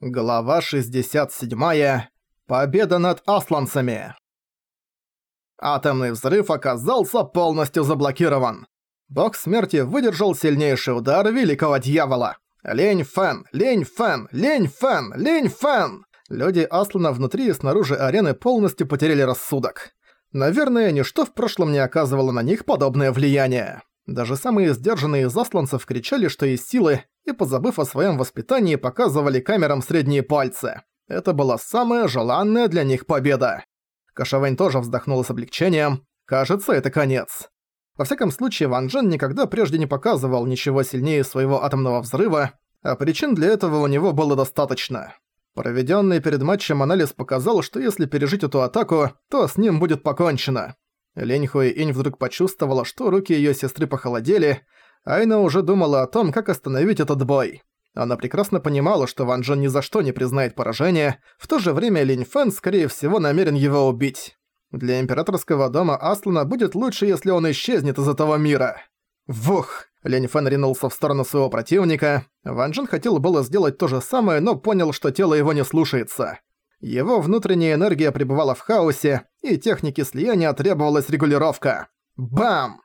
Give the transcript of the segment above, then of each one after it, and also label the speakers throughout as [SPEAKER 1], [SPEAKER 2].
[SPEAKER 1] Глава 67. Победа над асланцами. Атомный взрыв оказался полностью заблокирован. Бог смерти выдержал сильнейший удар великого дьявола. Лень Фэн, Лень Фэн, Лень Фэн, Лень Фэн! Люди Аслана внутри и снаружи арены полностью потеряли рассудок. Наверное, ничто в прошлом не оказывало на них подобное влияние. Даже самые сдержанные из асланцев кричали, что есть силы, и, позабыв о своем воспитании, показывали камерам средние пальцы. Это была самая желанная для них победа. Кашавэнь тоже вздохнула с облегчением. Кажется, это конец. Во всяком случае, Ван Джен никогда прежде не показывал ничего сильнее своего атомного взрыва, а причин для этого у него было достаточно. Проведенный перед матчем анализ показал, что если пережить эту атаку, то с ним будет покончено. Лень Инь вдруг почувствовала, что руки её сестры похолодели, Айна уже думала о том, как остановить этот бой. Она прекрасно понимала, что Ван Джен ни за что не признает поражение, в то же время Линь Фэн, скорее всего, намерен его убить. Для императорского дома Аслана будет лучше, если он исчезнет из этого мира. Вух! Линь Фэн ринулся в сторону своего противника. Ван Джен хотел было сделать то же самое, но понял, что тело его не слушается. Его внутренняя энергия пребывала в хаосе, и технике слияния требовалась регулировка. Бам!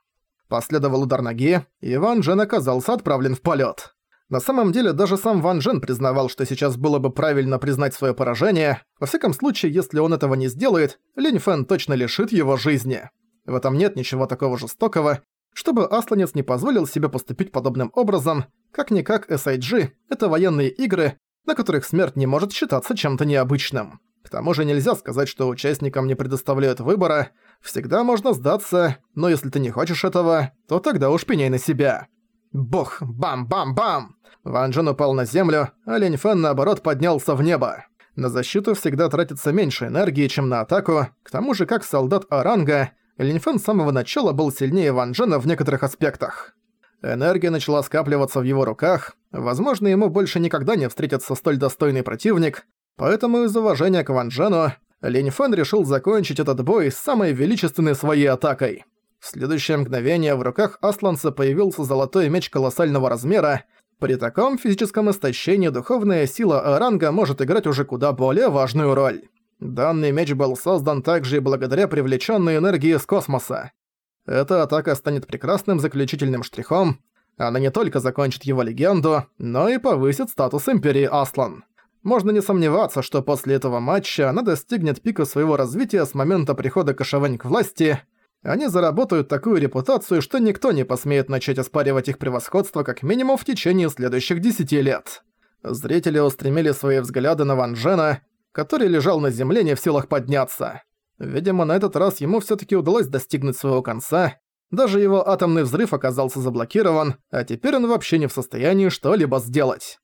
[SPEAKER 1] Последовал удар ноги, и Ван Джен оказался отправлен в полет. На самом деле, даже сам Ван Джен признавал, что сейчас было бы правильно признать свое поражение. Во всяком случае, если он этого не сделает, Линь Фэн точно лишит его жизни. В этом нет ничего такого жестокого, чтобы Асланец не позволил себе поступить подобным образом, как-никак SIG — это военные игры, на которых смерть не может считаться чем-то необычным. К тому же нельзя сказать, что участникам не предоставляют выбора, всегда можно сдаться, но если ты не хочешь этого, то тогда уж пеняй на себя. Бог, бам-бам-бам! Ван Джен упал на землю, а Линь Фэн, наоборот, поднялся в небо. На защиту всегда тратится меньше энергии, чем на атаку, к тому же как солдат Оранга, Линь Фэн с самого начала был сильнее Ван Джена в некоторых аспектах. Энергия начала скапливаться в его руках, возможно, ему больше никогда не встретится столь достойный противник, поэтому из уважения к Ван Джену Линь Фэн решил закончить этот бой самой величественной своей атакой. В следующее мгновение в руках Асланца появился золотой меч колоссального размера. При таком физическом истощении духовная сила Аранга может играть уже куда более важную роль. Данный меч был создан также и благодаря привлеченной энергии из космоса. Эта атака станет прекрасным заключительным штрихом. Она не только закончит его легенду, но и повысит статус Империи Аслан. Можно не сомневаться, что после этого матча она достигнет пика своего развития с момента прихода Кашавань к власти – они заработают такую репутацию, что никто не посмеет начать оспаривать их превосходство как минимум в течение следующих десяти лет. Зрители устремили свои взгляды на Ван Джена, который лежал на земле не в силах подняться. Видимо, на этот раз ему всё-таки удалось достигнуть своего конца. Даже его атомный взрыв оказался заблокирован, а теперь он вообще не в состоянии что-либо сделать.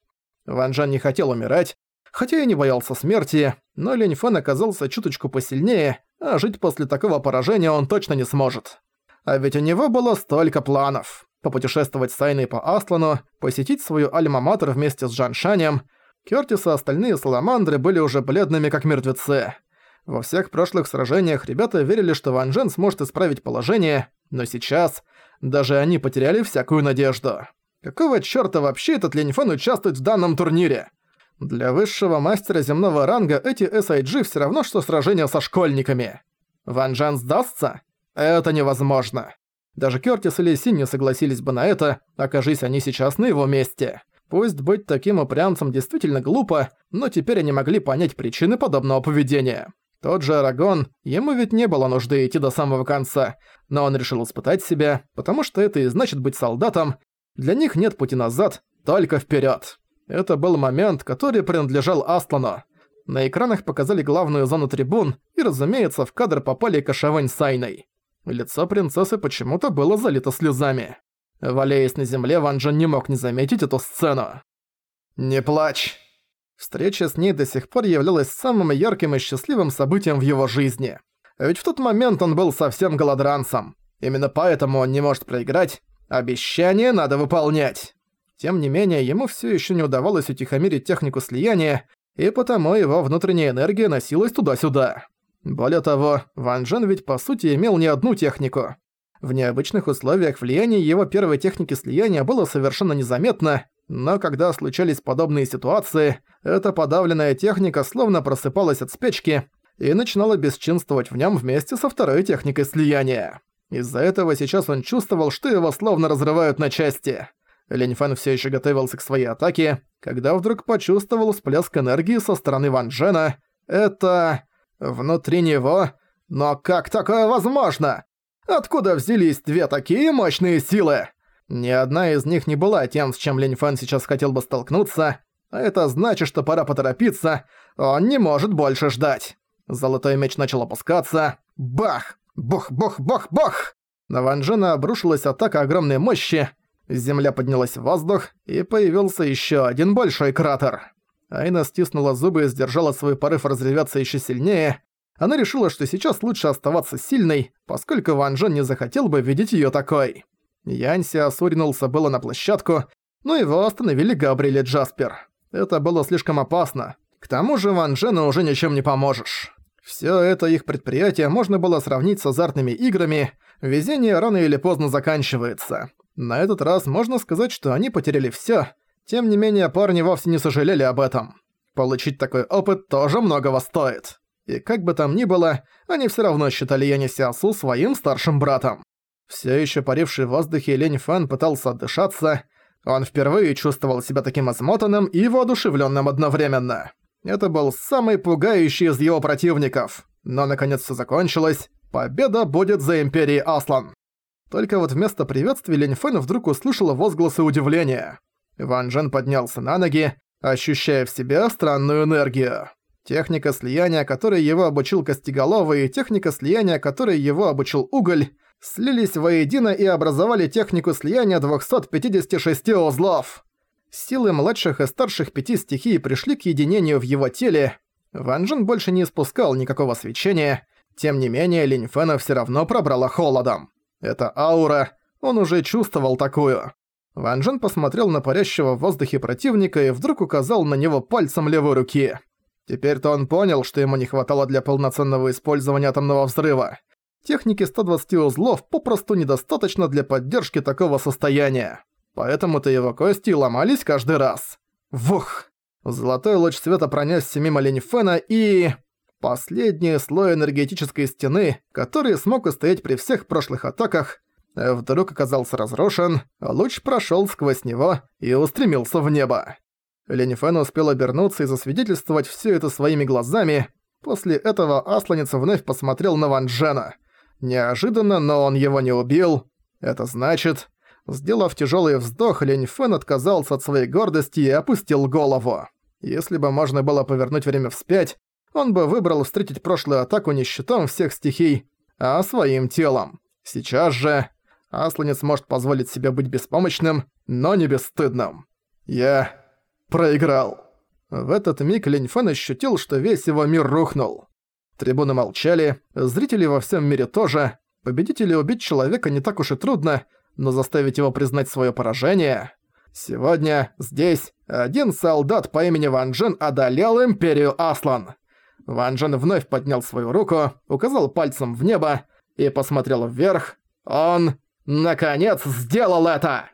[SPEAKER 1] Ван Джен не хотел умирать, хотя и не боялся смерти, но Линь Фэн оказался чуточку посильнее, а жить после такого поражения он точно не сможет. А ведь у него было столько планов. Попутешествовать с Айной по Аслану, посетить свою альма-матер вместе с Джан Шанем. Кёртис и остальные саламандры были уже бледными как мертвецы. Во всех прошлых сражениях ребята верили, что Ван Джен сможет исправить положение, но сейчас даже они потеряли всякую надежду. Какого чёрта вообще этот Леньфэн участвует в данном турнире? Для высшего мастера земного ранга эти SIG все равно, что сражения со школьниками. Ван Джан сдастся? Это невозможно. Даже Кёртис или Син не согласились бы на это, окажись они сейчас на его месте. Пусть быть таким упрямцем действительно глупо, но теперь они могли понять причины подобного поведения. Тот же Арагон, ему ведь не было нужды идти до самого конца, но он решил испытать себя, потому что это и значит быть солдатом. Для них нет пути назад, только вперед. Это был момент, который принадлежал Аслану. На экранах показали главную зону трибун, и, разумеется, в кадр попали Кашавань с Айной. Лицо принцессы почему-то было залито слезами. Валяясь на земле, Ван Джен не мог не заметить эту сцену. «Не плачь!» Встреча с ней до сих пор являлась самым ярким и счастливым событием в его жизни. Ведь в тот момент он был совсем голодранцем. Именно поэтому он не может проиграть. Обещание надо выполнять. Тем не менее, ему все еще не удавалось утихомирить технику слияния, и потому его внутренняя энергия носилась туда-сюда. Более того, Ван Джен ведь по сути имел не одну технику. В необычных условиях влияние его первой техники слияния было совершенно незаметно, но когда случались подобные ситуации, эта подавленная техника словно просыпалась от спячки и начинала бесчинствовать в нем вместе со второй техникой слияния. Из-за этого сейчас он чувствовал, что его словно разрывают на части. Линь Фэн всё ещё готовился к своей атаке, когда вдруг почувствовал всплеск энергии со стороны Ван Джена. Это... внутри него... Но как такое возможно? Откуда взялись две такие мощные силы? Ни одна из них не была тем, с чем Линь Фэн сейчас хотел бы столкнуться, а это значит, что пора поторопиться, он не может больше ждать. Золотой меч начал опускаться. Бах! Бух-бух-бух-бух! На Ван Джена обрушилась атака огромной мощи, земля поднялась в воздух, и появился еще один большой кратер. Айна стиснула зубы и сдержала свой порыв разреветься еще сильнее. Она решила, что сейчас лучше оставаться сильной, поскольку Ван Джен не захотел бы видеть ее такой. Янси осуринулся было на площадку, но его остановили Габриэль и Джаспер. Это было слишком опасно. К тому же Ван Джену уже ничем не поможешь. Всё это их предприятие можно было сравнить с азартными играми, везение рано или поздно заканчивается. На этот раз можно сказать, что они потеряли всё, тем не менее парни вовсе не сожалели об этом. Получить такой опыт тоже многого стоит. И как бы там ни было, они всё равно считали Яни Сиасу своим старшим братом. Всё ещё паривший в воздухе Лень Фан пытался отдышаться, он впервые чувствовал себя таким измотанным и воодушевлённым одновременно. Это был самый пугающий из его противников. Но наконец все закончилось. Победа будет за Империей Аслан. Только вот вместо приветствия Линь Фэн вдруг услышала возгласы удивления. Ван Джен поднялся на ноги, ощущая в себе странную энергию. Техника слияния, которой его обучил Костеголовый, и техника слияния, которой его обучил Уголь, слились воедино и образовали технику слияния 256 узлов. Силы младших и старших пяти стихий пришли к единению в его теле. Ван Джен больше не испускал никакого свечения, тем не менее Линь Фэна всё равно пробрала холодом. Это аура, он уже чувствовал такую. Ван Джен посмотрел на парящего в воздухе противника и вдруг указал на него пальцем левой руки. Теперь-то он понял, что ему не хватало для полноценного использования атомного взрыва. Техники 120 узлов попросту недостаточно для поддержки такого состояния. Поэтому-то его кости ломались каждый раз. Вух! Золотой луч света пронесся мимо Ленифена и... Последний слой энергетической стены, который смог устоять при всех прошлых атаках, вдруг оказался разрушен, луч прошёл сквозь него и устремился в небо. Ленифен успел обернуться и засвидетельствовать всё это своими глазами. После этого Асланец вновь посмотрел на Ван Джена. Неожиданно, но он его не убил. Это значит, Сделав тяжелый вздох, Лень Фэн отказался от своей гордости и опустил голову. Если бы можно было повернуть время вспять, он бы выбрал встретить прошлую атаку не щитом всех стихий, а своим телом. Сейчас же Асланец может позволить себе быть беспомощным, но не бесстыдным. Я проиграл. В этот миг Лень Фэн ощутил, что весь его мир рухнул. Трибуны молчали, зрители во всем мире тоже. Победить или убить человека не так уж и трудно, но заставить его признать свое поражение... Сегодня здесь один солдат по имени Ван Джен одолел Империю Аслан. Ван Джен вновь поднял свою руку, указал пальцем в небо и посмотрел вверх. Он, наконец, сделал это!